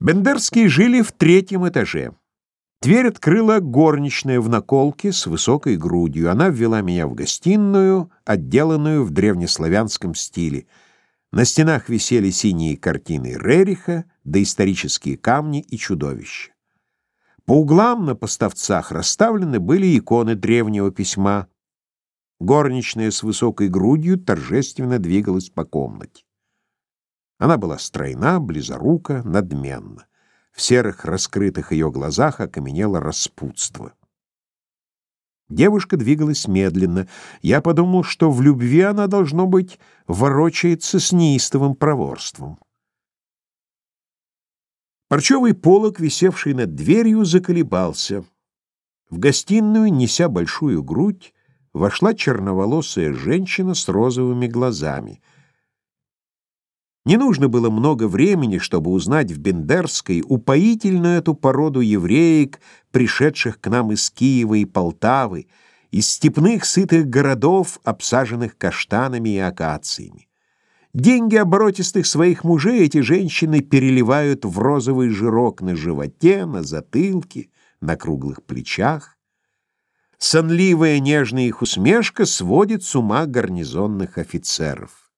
Бендерские жили в третьем этаже. Дверь открыла горничная в наколке с высокой грудью. Она ввела меня в гостиную, отделанную в древнеславянском стиле. На стенах висели синие картины Рериха, доисторические камни и чудовища. По углам на поставцах расставлены были иконы древнего письма. Горничная с высокой грудью торжественно двигалась по комнате. Она была стройна, близорука, надменна. В серых раскрытых ее глазах окаменело распутство. Девушка двигалась медленно. Я подумал, что в любви она, должно быть, ворочается с неистовым проворством. Парчевый полог, висевший над дверью, заколебался. В гостиную, неся большую грудь, вошла черноволосая женщина с розовыми глазами — не нужно было много времени, чтобы узнать в Бендерской упоительную эту породу евреек, пришедших к нам из Киева и Полтавы, из степных сытых городов, обсаженных каштанами и акациями. Деньги оборотистых своих мужей эти женщины переливают в розовый жирок на животе, на затылке, на круглых плечах. Сонливая нежная их усмешка сводит с ума гарнизонных офицеров.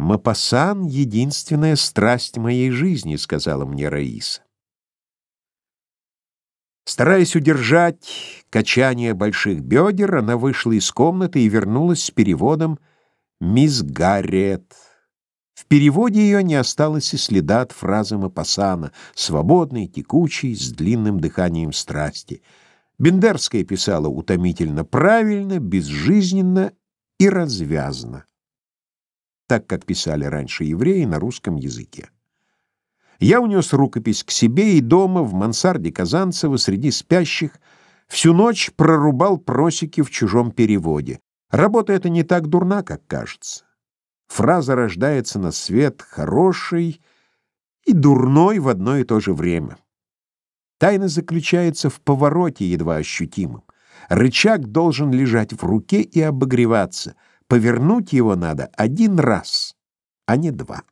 «Мапасан — единственная страсть моей жизни», — сказала мне Раиса. Стараясь удержать качание больших бедер, она вышла из комнаты и вернулась с переводом «Мисс Гарриет». В переводе ее не осталось и следа от фразы Мапасана, свободной, текучей, с длинным дыханием страсти. Бендерская писала утомительно правильно, безжизненно и развязно так как писали раньше евреи на русском языке. Я унес рукопись к себе и дома, в мансарде Казанцева, среди спящих, всю ночь прорубал просеки в чужом переводе. Работа эта не так дурна, как кажется. Фраза рождается на свет хороший и дурной в одно и то же время. Тайна заключается в повороте, едва ощутимом. Рычаг должен лежать в руке и обогреваться — Повернуть его надо один раз, а не два.